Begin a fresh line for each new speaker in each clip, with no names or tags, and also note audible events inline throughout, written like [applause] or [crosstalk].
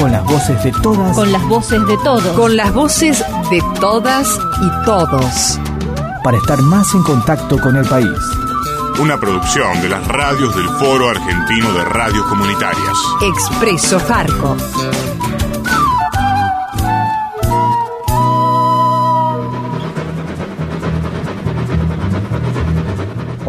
Con las voces de todas.
con las voces de todos.
Con las voces de todas y todos.
Para estar más en contacto con el país.
Una producción de las radios del Foro Argentino de Radios Comunitarias.
Expreso Farco.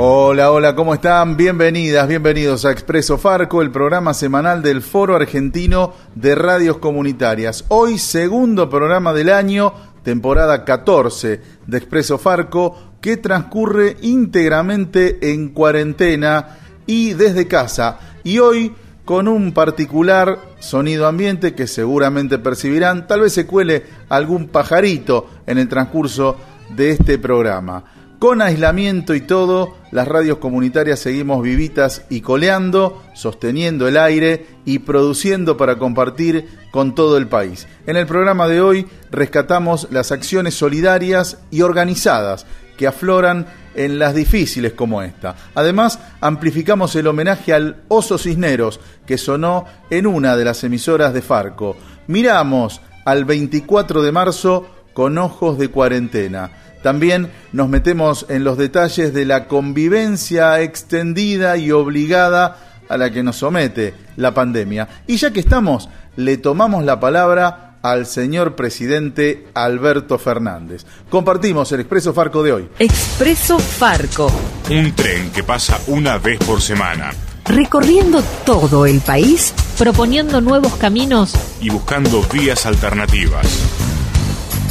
Hola, hola, ¿cómo están? Bienvenidas, bienvenidos a Expreso Farco, el programa semanal del Foro Argentino de Radios Comunitarias. Hoy, segundo programa del año, temporada 14 de Expreso Farco, que transcurre íntegramente en cuarentena y desde casa. Y hoy con un particular sonido ambiente que seguramente percibirán, tal vez se cuele algún pajarito en el transcurso de este programa. Con aislamiento y todo, las radios comunitarias seguimos vivitas y coleando, sosteniendo el aire y produciendo para compartir con todo el país. En el programa de hoy rescatamos las acciones solidarias y organizadas que afloran en las difíciles como esta. Además, amplificamos el homenaje al Oso Cisneros que sonó en una de las emisoras de Farco. Miramos al 24 de marzo con ojos de cuarentena. También nos metemos en los detalles de la convivencia extendida y obligada a la que nos somete la pandemia. Y ya que estamos, le tomamos la palabra al señor presidente Alberto Fernández. Compartimos el Expreso Farco de hoy.
Expreso Farco.
Un tren que pasa una vez por semana
Recorriendo todo el país
proponiendo nuevos caminos
y buscando vías alternativas.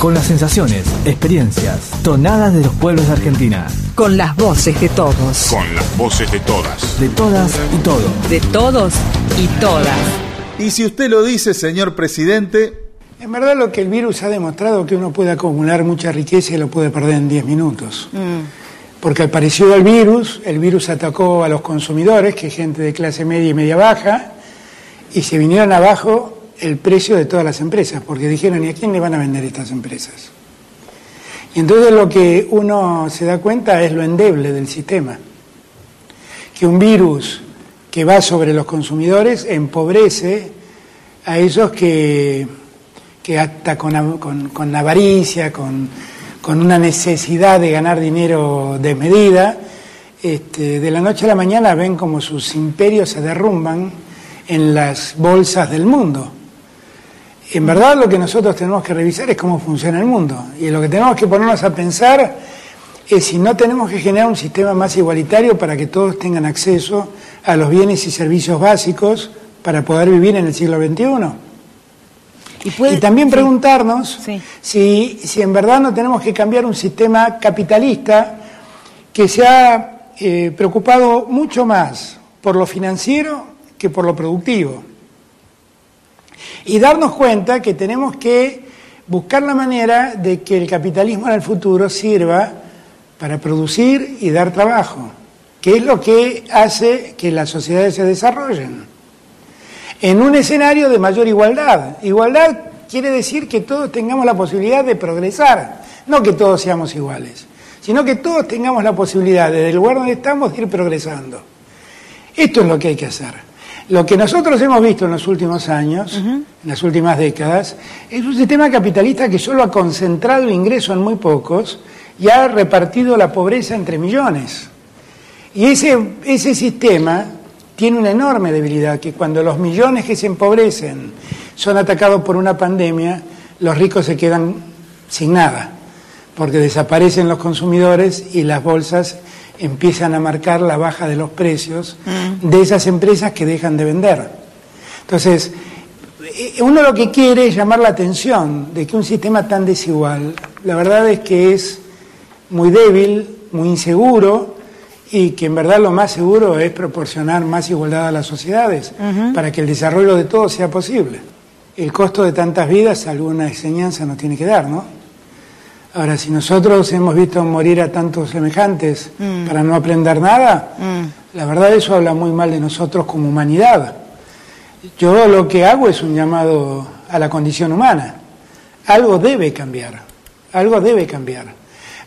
Con las sensaciones, experiencias, tonadas de los pueblos de Argentina.
con las voces de todos.
Con las voces de todas.
De todas y todos.
De todos y todas.
Y si usted lo dice, señor presidente,
En verdad lo que el virus ha demostrado es que uno puede acumular mucha riqueza y lo puede perder en 10 minutos. Porque apareció el virus, el virus atacó a los consumidores, que es gente de clase media y media baja, y se vinieron abajo el precio de todas las empresas, porque dijeron, ¿y a quién le van a vender estas empresas? Y entonces lo que uno se da cuenta es lo endeble del sistema. Que un virus que va sobre los consumidores empobrece a esos que, que hasta con, con- con avaricia, con, con una necesidad de ganar dinero desmedida, este, de la noche a la mañana ven como sus imperios se derrumban en las bolsas del mundo. En verdad lo que nosotros tenemos que revisar es cómo funciona el mundo. Y lo que tenemos que ponernos a pensar es si no tenemos que generar un sistema más igualitario para que todos tengan acceso a los bienes y servicios básicos para poder vivir en el siglo XXI.
Y, puede-
Y también
sí.
preguntarnos
Sí.
si, si en verdad no tenemos que cambiar un sistema capitalista que se ha eh, preocupado mucho más por lo financiero que por lo productivo. Y darnos cuenta que tenemos que buscar la manera de que el capitalismo en el futuro sirva para producir y dar trabajo, que es lo que hace que las sociedades se desarrollen en un escenario de mayor igualdad. Igualdad quiere decir que todos tengamos la posibilidad de progresar, no que todos seamos iguales, sino que todos tengamos la posibilidad, desde el lugar donde estamos, de ir progresando. Esto es lo que hay que hacer. Lo que nosotros hemos visto en los últimos años, en las últimas décadas, es un sistema capitalista que solo ha concentrado ingreso en muy pocos y ha repartido la pobreza entre millones. Y ese, ese sistema tiene una enorme debilidad, que cuando los millones que se empobrecen son atacados por una pandemia, los ricos se quedan sin nada, porque desaparecen los consumidores y las bolsas empiezan a marcar la baja de los precios de esas empresas que dejan de vender. Entonces, eh, uno lo que quiere es llamar la atención de que un sistema tan desigual, la verdad es que es muy débil, muy inseguro y que en verdad lo más seguro es proporcionar más igualdad a las sociedades para que el desarrollo de todos sea posible. el costo de tantas vidas alguna enseñanza nos tiene que dar, ¿no? Ahora, si nosotros hemos visto morir a tantos semejantes para no aprender nada, la verdad eso habla muy mal de nosotros como humanidad. Yo lo que hago es un llamado a la condición humana. Algo debe cambiar, algo debe cambiar.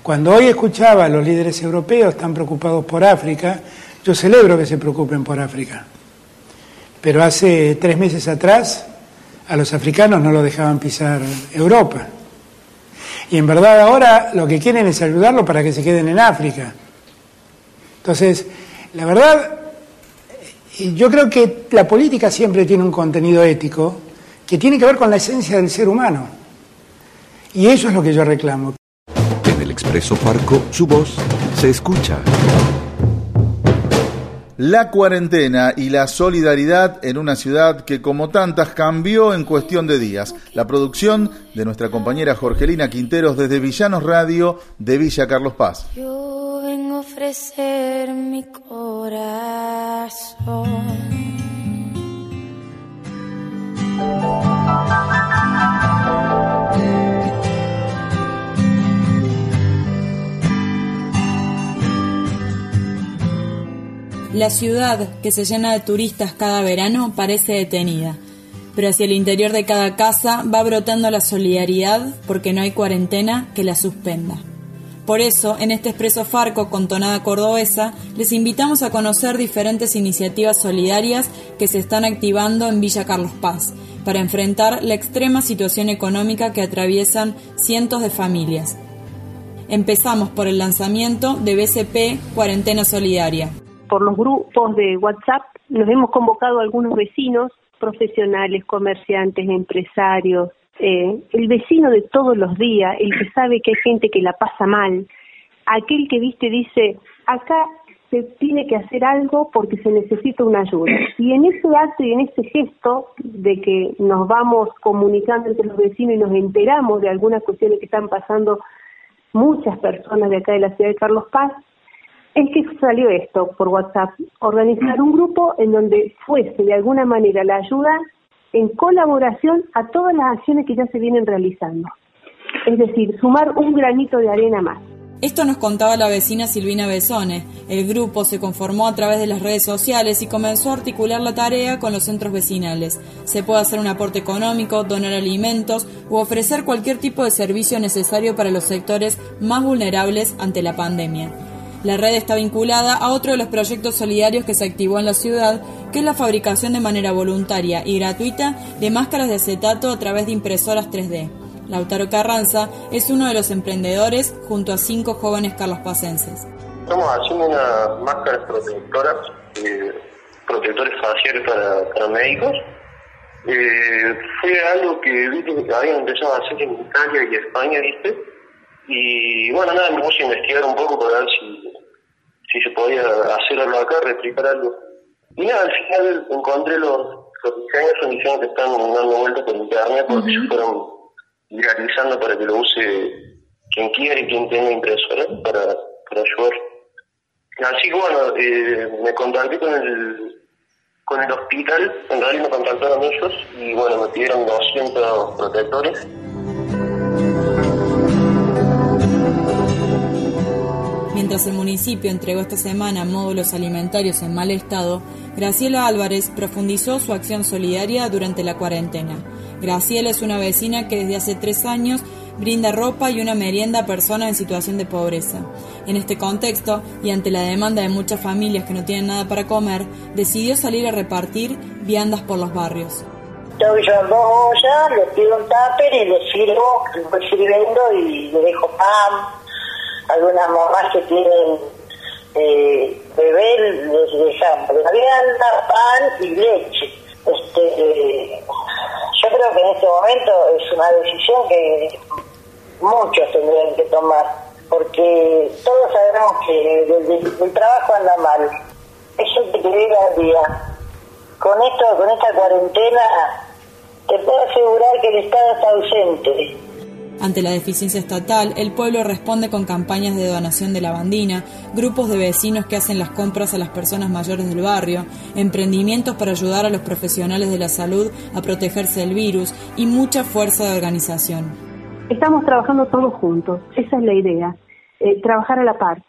Cuando hoy escuchaba a los líderes europeos tan preocupados por África, yo celebro que se preocupen por África. Pero hace tres meses atrás a los africanos no lo dejaban pisar Europa. Y en verdad ahora lo que quieren es ayudarlo para que se queden en África. Entonces, la verdad, yo creo que la política siempre tiene un contenido ético que tiene que ver con la esencia del ser humano. Y eso es lo que yo reclamo.
En el Expreso Farco, su voz se escucha.
La cuarentena y la solidaridad en una ciudad que como tantas cambió en cuestión de días. La producción de nuestra compañera Jorgelina Quinteros desde Villanos Radio de Villa Carlos Paz.
Yo vengo a ofrecer mi corazón.
La ciudad, que se llena de turistas cada verano, parece detenida, pero hacia el interior de cada casa va brotando la solidaridad porque no hay cuarentena que la suspenda. Por eso, en este expreso Farco con tonada cordobesa, les invitamos a conocer diferentes iniciativas solidarias que se están activando en Villa Carlos Paz para enfrentar la extrema situación económica que atraviesan cientos de familias. Empezamos por el lanzamiento de BCP Cuarentena Solidaria,
por los grupos de WhatsApp nos hemos convocado a algunos vecinos, profesionales, comerciantes, empresarios, eh, el vecino de todos los días, el que sabe que hay gente que la pasa mal, aquel que viste dice, acá se tiene que hacer algo porque se necesita una ayuda. Y en ese acto y en ese gesto de que nos vamos comunicando entre los vecinos y nos enteramos de algunas cuestiones que están pasando muchas personas de acá de la ciudad de Carlos Paz, es que salió esto por WhatsApp, organizar un grupo en donde fuese de alguna manera la ayuda en colaboración a todas las acciones que ya se vienen realizando. Es decir, sumar un granito de arena más.
Esto nos contaba la vecina Silvina Besone. El grupo se conformó a través de las redes sociales y comenzó a articular la tarea con los centros vecinales. Se puede hacer un aporte económico, donar alimentos u ofrecer cualquier tipo de servicio necesario para los sectores más vulnerables ante la pandemia. La red está vinculada a otro de los proyectos solidarios que se activó en la ciudad, que es la fabricación de manera voluntaria y gratuita de máscaras de acetato a través de impresoras 3D. Lautaro Carranza es uno de los emprendedores junto a cinco jóvenes carlospacenses.
Estamos haciendo unas máscaras protectoras, eh, protectores faciales para, médicos. Eh, fue algo que vi que habían empezado a hacer en Italia y España, ¿viste? Y bueno, nada, me puse a investigar un poco para ver si si se podía hacer algo acá, replicar algo. Y nada, al final encontré los, los diseños, son diseños que están dando vueltas por internet porque se fueron viralizando para que lo use quien quiera y quien tenga impresora para, para ayudar. Así que bueno, eh, me contacté con el con el hospital, en realidad me contactaron ellos y bueno, me pidieron 200 protectores
Mientras el municipio entregó esta semana módulos alimentarios en mal estado, Graciela Álvarez profundizó su acción solidaria durante la cuarentena. Graciela es una vecina que desde hace tres años brinda ropa y una merienda a personas en situación de pobreza. En este contexto, y ante la demanda de muchas familias que no tienen nada para comer, decidió salir a repartir viandas por los barrios.
Estoy dos ollas, pido un tupper y le sirvo, voy sirviendo y le dejo pan, algunas mamás que tienen eh, bebé les la vianda, pan y leche. Este, yo creo que en este momento es una decisión que muchos tendrían que tomar, porque todos sabemos que el, trabajo anda mal. Eso te llega al día. Con esto, con esta cuarentena, te puedo asegurar que el Estado está ausente
Ante la deficiencia estatal, el pueblo responde con campañas de donación de lavandina, grupos de vecinos que hacen las compras a las personas mayores del barrio, emprendimientos para ayudar a los profesionales de la salud a protegerse del virus y mucha fuerza de organización.
Estamos trabajando todos juntos, esa es la idea, eh, trabajar a la par.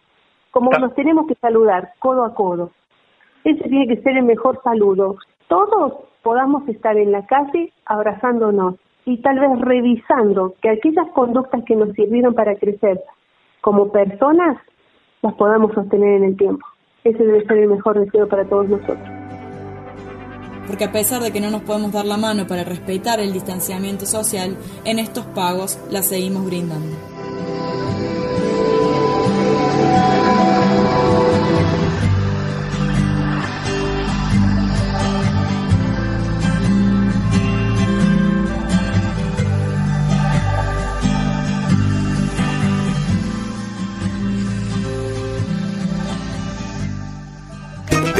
Como nos tenemos que saludar codo a codo, ese tiene que ser el mejor saludo. Todos podamos estar en la calle abrazándonos y tal vez revisando que aquellas conductas que nos sirvieron para crecer como personas las podamos sostener en el tiempo. Ese debe ser el mejor deseo para todos nosotros.
Porque a pesar de que no nos podemos dar la mano para respetar el distanciamiento social, en estos pagos la seguimos brindando.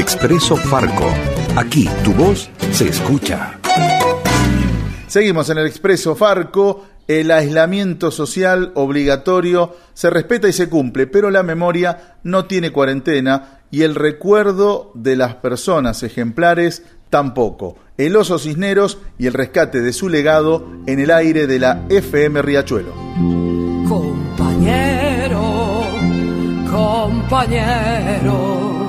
Expreso Farco. Aquí tu voz se escucha.
Seguimos en el Expreso Farco. El aislamiento social obligatorio se respeta y se cumple, pero la memoria no tiene cuarentena y el recuerdo de las personas ejemplares tampoco. El oso Cisneros y el rescate de su legado en el aire de la FM Riachuelo.
Compañero, compañero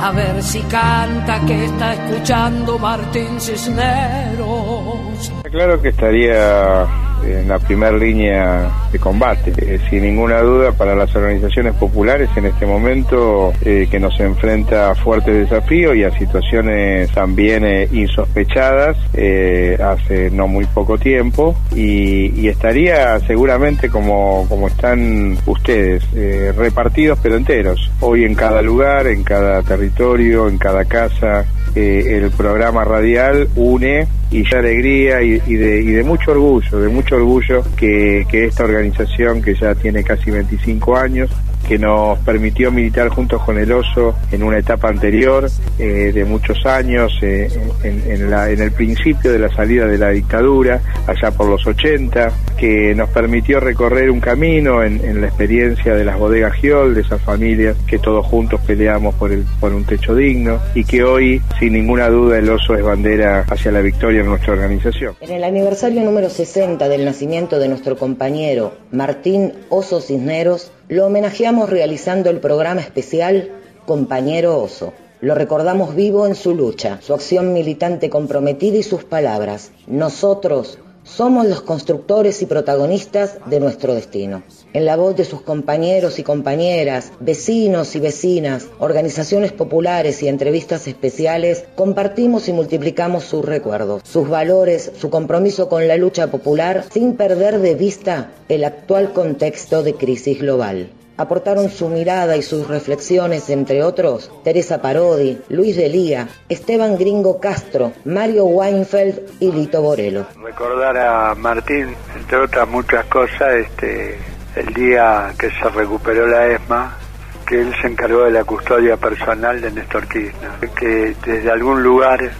a ver si canta que está escuchando Martín Cisneros.
Claro que estaría en la primera línea de combate, eh, sin ninguna duda para las organizaciones populares en este momento eh, que nos enfrenta a fuertes desafíos y a situaciones también eh, insospechadas hace no muy poco tiempo. Y, estaría seguramente como, como están ustedes, repartidos pero enteros, hoy en cada lugar, en cada territorio, en cada casa, el programa radial une y de alegría y, de, y de mucho orgullo, de mucho orgullo que, esta organización que ya tiene casi 25 años que nos permitió militar juntos con el oso en una etapa anterior eh, de muchos años, eh, en, la, en, el principio de la salida de la dictadura, allá por los 80, que nos permitió recorrer un camino en, la experiencia de las bodegas Giol, de esas familias que todos juntos peleamos por, el, por un techo digno y que hoy, sin ninguna duda, el oso es bandera hacia la victoria en nuestra organización.
En el aniversario número 60 del nacimiento de nuestro compañero Martín Oso Cisneros, lo homenajeamos realizando el programa especial Compañero Oso. Lo recordamos vivo en su lucha, su acción militante comprometida y sus palabras. Nosotros somos los constructores y protagonistas de nuestro destino. En la voz de sus compañeros y compañeras, vecinos y vecinas, organizaciones populares y entrevistas especiales, compartimos y multiplicamos sus recuerdos, sus valores, su compromiso con la lucha popular, sin perder de vista el actual contexto de crisis global aportaron su mirada y sus reflexiones, entre otros, Teresa Parodi, Luis Delía, Esteban Gringo Castro, Mario Weinfeld y Lito Borelo.
Recordar a Martín, entre otras muchas cosas, este, el día que se recuperó la ESMA, que él se encargó de la custodia personal de Néstor Kirchner, que desde algún lugar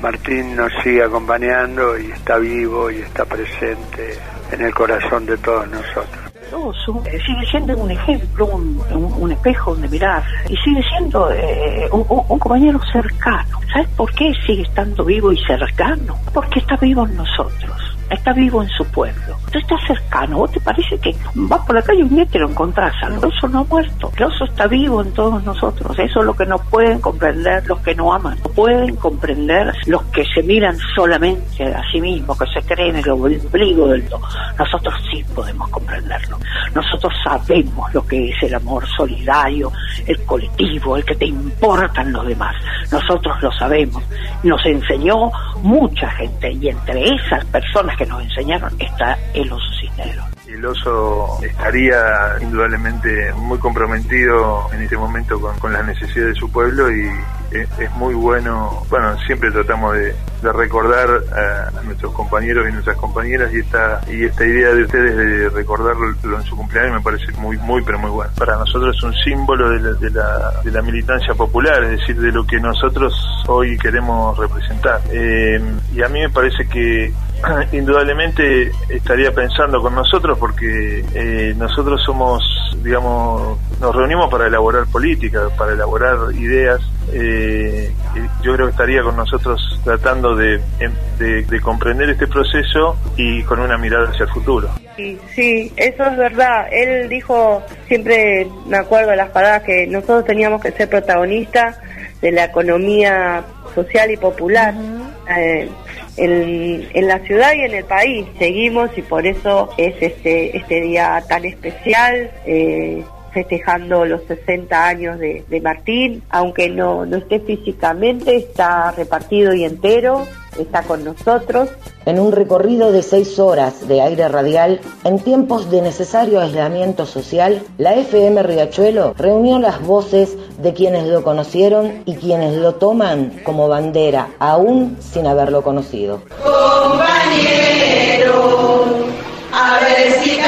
Martín nos sigue acompañando y está vivo y está presente en el corazón de todos nosotros.
Eh, sigue siendo un ejemplo, un, espejo donde mirar y sigue siendo eh, un, un, compañero cercano. ¿Sabes por qué sigue estando vivo y cercano? Porque está vivo en nosotros está vivo en su pueblo. Tú estás cercano, ¿vos te parece que vas por la calle un día te lo encontrás? El oso no ha muerto, el oso está vivo en todos nosotros. Eso es lo que no pueden comprender los que no aman. No pueden comprender los que se miran solamente a sí mismos, que se creen el ombligo del todo. Nosotros sí podemos comprenderlo. Nosotros sabemos lo que es el amor solidario, el colectivo, el que te importan los demás. Nosotros lo sabemos. Nos enseñó mucha gente y entre esas personas que nos enseñaron está el oso cisnero.
El oso estaría indudablemente muy comprometido en este momento con, las necesidades de su pueblo y,
es, muy bueno, bueno, siempre tratamos de, recordar a, nuestros compañeros y nuestras compañeras y esta y esta idea de ustedes de recordarlo en su cumpleaños me parece muy muy pero muy buena. Para nosotros es un símbolo de la, de la, de la militancia popular, es decir, de lo que nosotros hoy queremos representar. Eh, y a mí me parece que [laughs] indudablemente estaría pensando con nosotros porque eh, nosotros somos, digamos, nos reunimos para elaborar política, para elaborar ideas. Eh, yo creo que estaría con nosotros tratando de, de, de comprender este proceso y con una mirada hacia el futuro.
Sí, sí, eso es verdad. Él dijo, siempre me acuerdo de las palabras, que nosotros teníamos que ser protagonistas de la economía social y popular eh, en, la ciudad y en el país. Seguimos y por eso es este, este día tan especial. Eh, festejando los 60 años de, de Martín, aunque no, no esté físicamente, está repartido y entero, está con nosotros.
En un recorrido de seis horas de aire radial, en tiempos de necesario aislamiento social, la FM Riachuelo reunió las voces de quienes lo conocieron y quienes lo toman como bandera, aún sin haberlo conocido.
Compañero, a ver si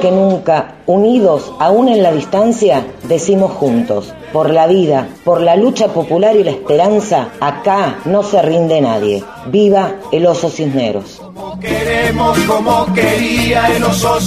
que nunca, unidos aún en la distancia, decimos juntos, por la vida, por la lucha popular y la esperanza, acá no se rinde nadie. Viva el oso cisneros.
Queremos como quería el oso.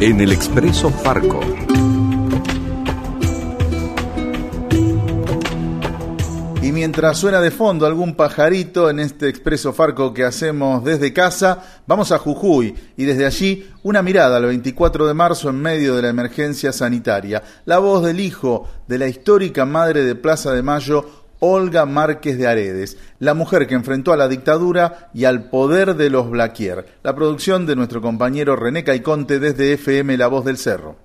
En el Expreso Farco.
Y mientras suena de fondo algún pajarito en este expreso Farco que hacemos desde casa, vamos a Jujuy y desde allí una mirada al 24 de marzo en medio de la emergencia sanitaria. La voz del hijo de la histórica madre de Plaza de Mayo, Olga Márquez de Aredes, la mujer que enfrentó a la dictadura y al poder de los Blaquier. La producción de nuestro compañero René Caiconte desde FM La Voz del Cerro.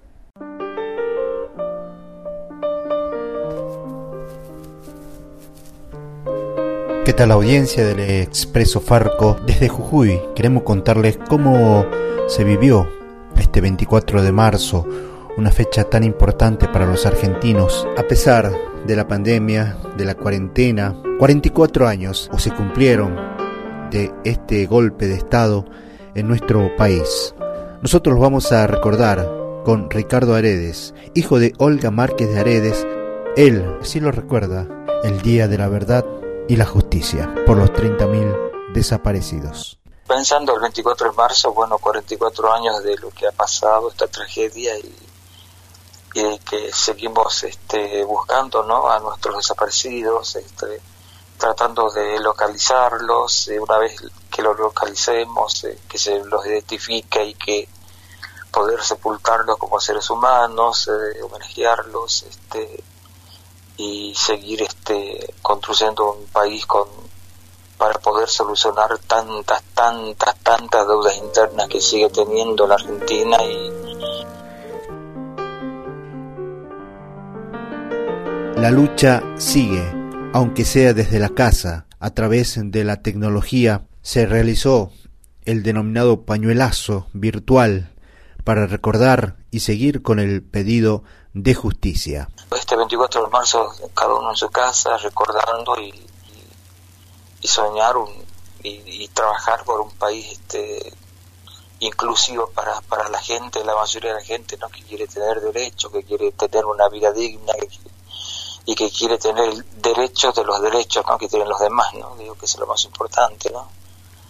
¿Qué tal audiencia del Expreso Farco? Desde Jujuy queremos contarles cómo se vivió este 24 de marzo, una fecha tan importante para los argentinos, a pesar de la pandemia, de la cuarentena, 44 años o se cumplieron de este golpe de Estado en nuestro país. Nosotros los vamos a recordar con Ricardo Aredes, hijo de Olga Márquez de Aredes. Él, sí lo recuerda, el día de la verdad y la justicia por los 30.000 desaparecidos.
Pensando el 24 de marzo, bueno, 44 años de lo que ha pasado, esta tragedia y, y que seguimos este, buscando ¿no? a nuestros desaparecidos, este, tratando de localizarlos, eh, una vez que los localicemos, eh, que se los identifique y que poder sepultarlos como seres humanos, eh, homenajearlos, este, y seguir este construyendo un país con para poder solucionar tantas tantas tantas deudas internas que sigue teniendo la Argentina y
La lucha sigue, aunque sea desde la casa, a través de la tecnología, se realizó el denominado pañuelazo virtual para recordar y seguir con el pedido de justicia.
Este 24 de marzo, cada uno en su casa, recordando y, y soñar un, y, y, trabajar por un país este, inclusivo para, para la gente, la mayoría de la gente ¿no? que quiere tener derechos, que quiere tener una vida digna y que quiere tener derechos de los derechos ¿no? que tienen los demás, ¿no? digo que es lo más importante. ¿no?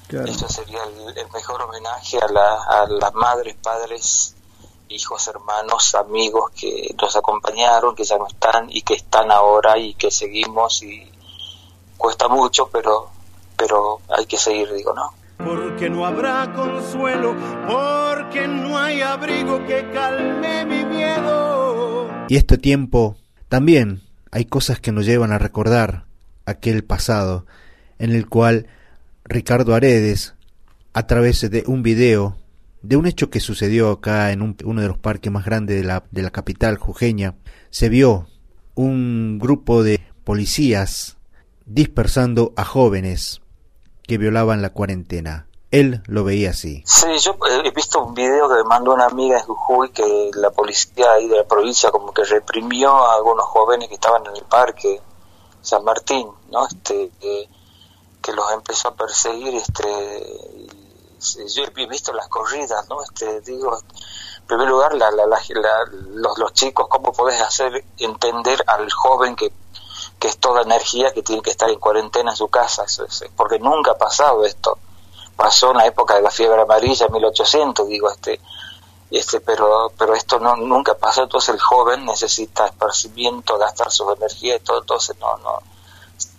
Claro. Eso sería el, el, mejor homenaje a, la, a las madres, padres, hijos, hermanos, amigos que nos acompañaron, que ya no están y que están ahora y que seguimos y cuesta mucho, pero pero hay que seguir, digo, ¿no?
Porque no habrá consuelo, porque no hay abrigo que calme mi miedo.
Y este tiempo también hay cosas que nos llevan a recordar aquel pasado en el cual Ricardo Aredes, a través de un video de un hecho que sucedió acá en un, uno de los parques más grandes de la, de la capital jujeña, se vio un grupo de policías dispersando a jóvenes que violaban la cuarentena. Él lo veía así.
Sí, yo he visto un video que me mandó una amiga de Jujuy que la policía ahí de la provincia como que reprimió a algunos jóvenes que estaban en el parque San Martín, ¿no? Este, que, los empezó a perseguir, este, yo he visto las corridas, ¿no? Este, digo, en primer lugar, la, la, la, los, los chicos, ¿cómo podés hacer entender al joven que que es toda energía que tiene que estar en cuarentena en su casa, porque nunca ha pasado esto. Pasó en la época de la fiebre amarilla, 1800, digo, este, este, pero, pero esto no, nunca pasó, entonces el joven necesita esparcimiento, gastar su energía y todo, entonces no, no,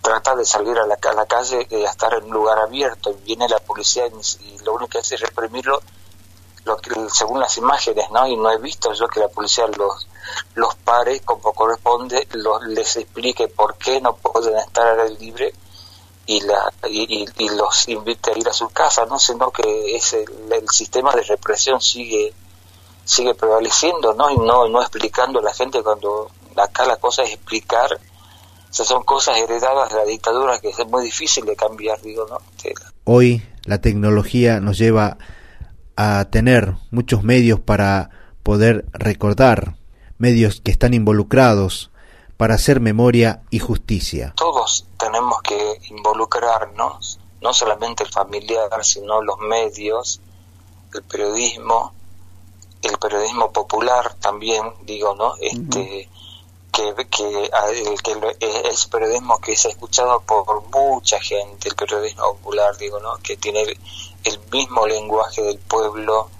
trata de salir a la, a la calle y a estar en un lugar abierto, y viene la policía y, y lo único que hace es reprimirlo, lo que, según las imágenes, ¿no? Y no he visto yo que la policía los los pare como corresponde, los, les explique por qué no pueden estar al aire libre y, la, y, y, los invite a ir a su casa, ¿no? sino que es el, el, sistema de represión sigue sigue prevaleciendo ¿no? y no, no explicando a la gente cuando acá la cosa es explicar o sea, son cosas heredadas de la dictadura que es muy difícil de cambiar digo no
hoy la tecnología nos lleva a tener muchos medios para poder recordar medios que están involucrados para hacer memoria y justicia.
Todos tenemos que involucrarnos, no solamente el familiar, sino los medios, el periodismo, el periodismo popular también, digo, ¿no? Este, que, que, el, que es periodismo que es escuchado por mucha gente, el periodismo popular, digo, ¿no? Que tiene el, el mismo lenguaje del pueblo,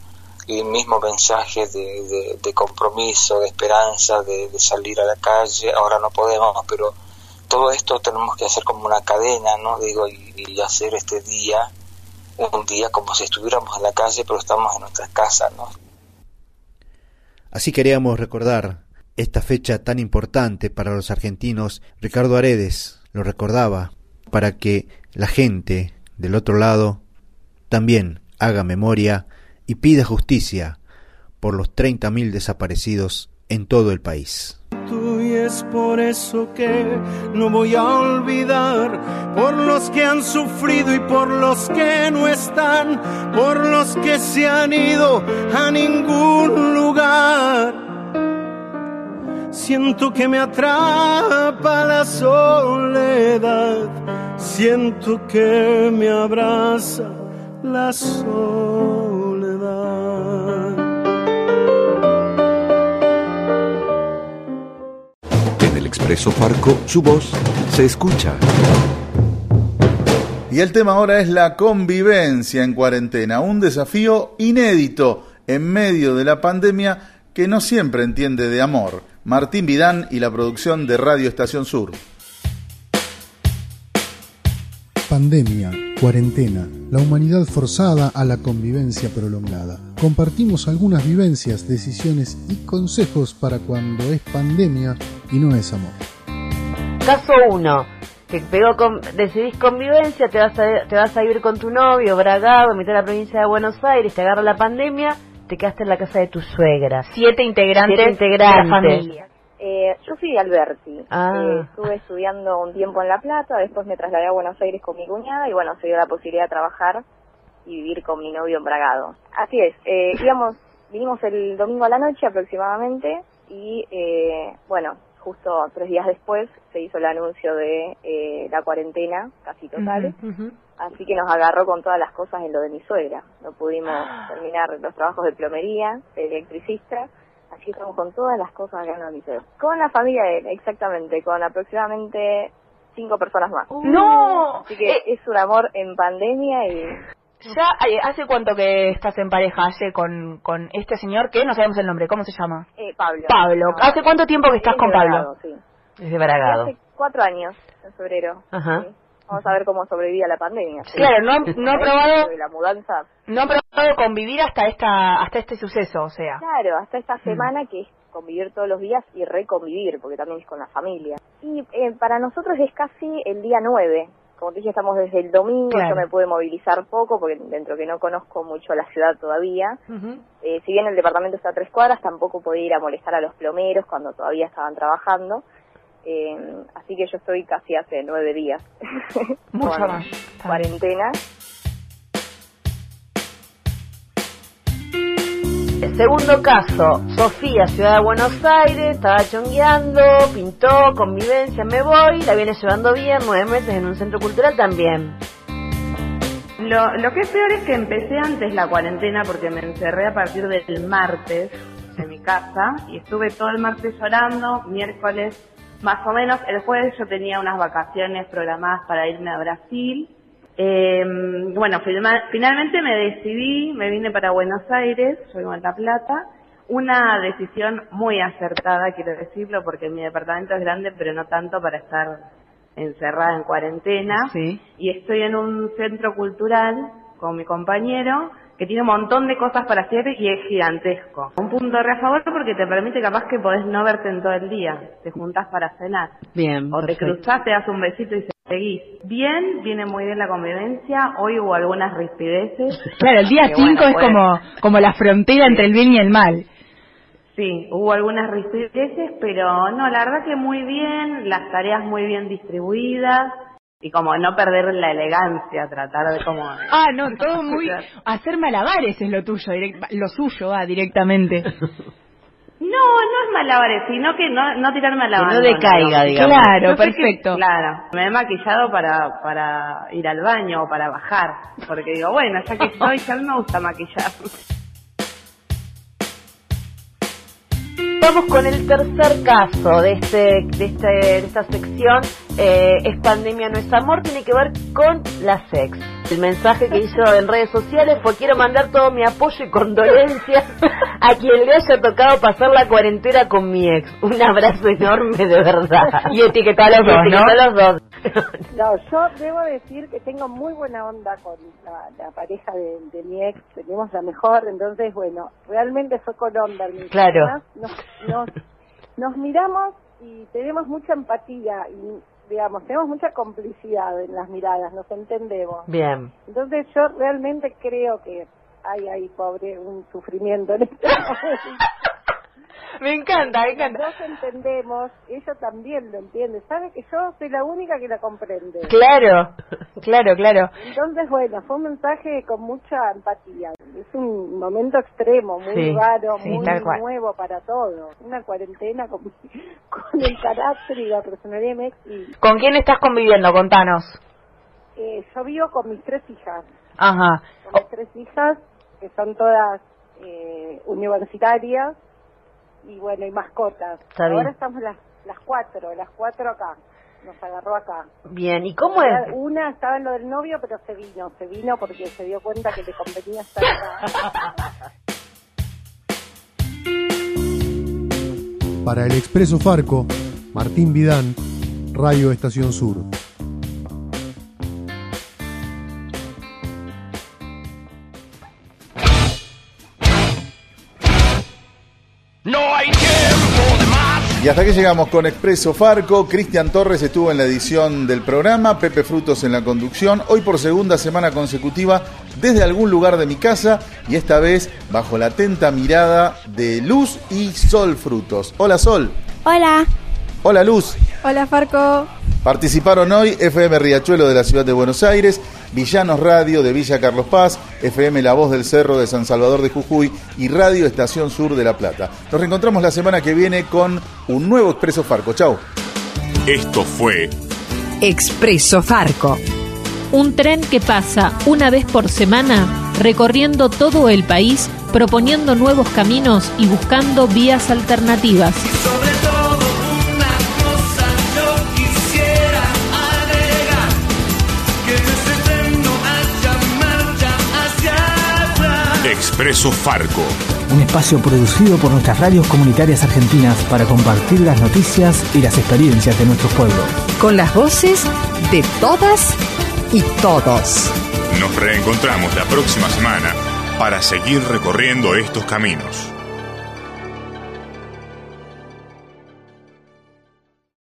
y el mismo mensaje de, de, de compromiso, de esperanza, de, de, salir a la calle. Ahora no podemos, pero todo esto tenemos que hacer como una cadena, ¿no? Digo, y, y hacer este día un día como si estuviéramos en la calle, pero estamos en nuestras casas, ¿no?
Así queríamos recordar esta fecha tan importante para los argentinos. Ricardo Aredes lo recordaba para que la gente del otro lado también haga memoria y pida justicia por los 30.000 desaparecidos en todo el país.
Es por eso que no voy a olvidar, por los que han sufrido y por los que no están, por los que se han ido a ningún lugar. Siento que me atrapa la soledad, siento que me abraza la soledad.
Expreso Farco, su voz se escucha.
Y el tema ahora es la convivencia en cuarentena, un desafío inédito en medio de la pandemia que no siempre entiende de amor. Martín Vidán y la producción de Radio Estación Sur.
Pandemia, cuarentena, la humanidad forzada a la convivencia prolongada. Compartimos algunas vivencias, decisiones y consejos para cuando es pandemia y no es amor.
Caso 1. Te pegó con, decidís convivencia, te vas, a, te vas a ir con tu novio, bragado, a mitad de la provincia de Buenos Aires, te agarra la pandemia, te quedaste en la casa de tu suegra.
Siete integrantes,
Siete integrantes
de la familia.
Eh, yo soy de Alberti.
Ah.
Eh, estuve estudiando un tiempo en La Plata, después me trasladé a Buenos Aires con mi cuñada y bueno, se dio la posibilidad de trabajar y vivir con mi novio en Bragado. Así es, eh, [laughs] íbamos, vinimos el domingo a la noche aproximadamente y eh, bueno, justo tres días después se hizo el anuncio de eh, la cuarentena casi total. Así que nos agarró con todas las cosas en lo de mi suegra. No pudimos terminar los trabajos de plomería, de electricista. Así que estamos con todas las cosas acá en. Con la familia de él, exactamente, con aproximadamente cinco personas más.
¡No!
Así que es un amor en pandemia y
Ya, eh, ¿hace cuánto que estás en pareja, Hace con, con este señor que no sabemos el nombre? ¿Cómo se llama?
eh, Pablo.
Pablo.
No,
¿Hace cuánto tiempo que estás
es
con Pablo?
Bragado, sí.
Desde Bragado.
Hace cuatro años, en febrero.
Ajá.
Sí. Vamos a ver cómo sobrevive a la pandemia.
Claro, no, no ha probado,
la mudanza.
no ha probado convivir hasta esta, hasta este suceso, o sea.
Claro, hasta
Mm.
esta semana que es convivir todos los días y reconvivir, porque también es con la familia. Y eh, para nosotros es casi el día 9. Como te dije, estamos desde el domingo,
Claro.
yo me pude movilizar poco, porque dentro que no conozco mucho la ciudad todavía. Eh, si bien el departamento está a tres cuadras, tampoco podía ir a molestar a los plomeros cuando todavía estaban trabajando. Eh, así que yo estoy casi hace nueve días.
Mucho [laughs]
con
más.
Cuarentena.
El segundo caso, Sofía, ciudad de Buenos Aires, estaba chongueando, pintó, convivencia, me voy, la viene llevando bien, nueve meses en un centro cultural también.
Lo, lo que es peor es que empecé antes la cuarentena porque me encerré a partir del martes en mi casa y estuve todo el martes llorando, miércoles más o menos, el jueves yo tenía unas vacaciones programadas para irme a Brasil. Eh, bueno, finalmente me decidí, me vine para Buenos Aires, en La Plata, una decisión muy acertada, quiero decirlo, porque mi departamento es grande, pero no tanto para estar encerrada en cuarentena. Y estoy en un centro cultural con mi compañero que tiene un montón de cosas para hacer y es gigantesco. Un punto re a favor porque te permite capaz que podés no verte en todo el día. Te juntás para cenar.
Bien,
O te
perfecto.
cruzás, te das un besito y seguís. Bien, viene muy bien la convivencia. Hoy hubo algunas rispideces. [laughs]
Claro, el día
Que
5
bueno,
es como, como la frontera entre el bien y el mal.
Sí, hubo algunas rispideces, pero no, la verdad que muy bien, las tareas muy bien distribuidas y como no perder la elegancia, tratar de como...
Ah, no, todo [laughs] muy... Hacer malabares es lo tuyo, direct- lo suyo, ah, directamente. [laughs]
No, no es malabares, sino que no, no tirarme a la
Que no decaiga, digamos. Claro,
Yo sé que-
perfecto.
claro, me he maquillado para, para ir al baño o para bajar, porque digo, bueno, ya que estoy, ya a mí me gusta maquillar.
Vamos con el tercer caso de este, de este, de esta sección. Eh, es pandemia no es amor, tiene que ver con la sex. El mensaje que hizo en redes sociales fue quiero mandar todo mi apoyo y condolencias a quien le haya tocado pasar la cuarentena con mi ex. Un abrazo enorme de verdad.
Y etiquetá a los dos, ¿no?
a los dos.
No, yo debo decir que tengo muy buena onda con la, la pareja de, de mi ex, tenemos la mejor, entonces, bueno, realmente fue con onda.
Claro.
Nos, nos, nos miramos y tenemos mucha empatía y, digamos, tenemos mucha complicidad en las miradas, nos entendemos.
Bien.
Entonces yo realmente creo que hay ahí, pobre, un sufrimiento en este momento. [laughs] [laughs]
Me encanta, me encanta.
Dos entendemos, ella también lo entiende, sabe que yo soy la única que la comprende.
Claro, [laughs] claro, claro.
Entonces, bueno, fue un mensaje con mucha empatía. Es un momento extremo, muy
Sí,
raro,
sí,
muy nuevo para todos. Una cuarentena con, [laughs] con el carácter y la personalidad. Y,
¿Con quién estás conviviendo? Contanos.
eh, yo vivo con mis tres hijas,
Ajá.
con mis tres hijas, que son todas eh, universitarias, y bueno, y mascotas.
Está bien.
Ahora estamos las, las cuatro, las cuatro acá. Nos agarró acá.
Bien, ¿y cómo es?
Una estaba en lo del novio, pero se vino, se vino porque se dio cuenta que le convenía estar acá.
Para el Expreso Farco, Martín Vidán, Radio Estación Sur.
Y hasta aquí llegamos con Expreso Farco. Cristian Torres estuvo en la edición del programa, Pepe Frutos en la conducción. Hoy por segunda semana consecutiva desde algún lugar de mi casa y esta vez bajo la atenta mirada de Luz y Sol Frutos. Hola Sol.
Hola.
Hola Luz.
Hola, Farco.
Participaron hoy FM Riachuelo de la Ciudad de Buenos Aires, Villanos Radio de Villa Carlos Paz, FM La Voz del Cerro de San Salvador de Jujuy y Radio Estación Sur de La Plata. Nos reencontramos la semana que viene con un nuevo Expreso Farco. Chau.
Esto fue
Expreso Farco.
Un tren que pasa una vez por semana recorriendo todo el país, proponiendo nuevos caminos y buscando vías alternativas.
Expreso Farco.
Un espacio producido por nuestras radios comunitarias argentinas para compartir las noticias y las experiencias de nuestros pueblos.
Con las voces de todas y todos.
Nos reencontramos la próxima semana para seguir recorriendo estos caminos.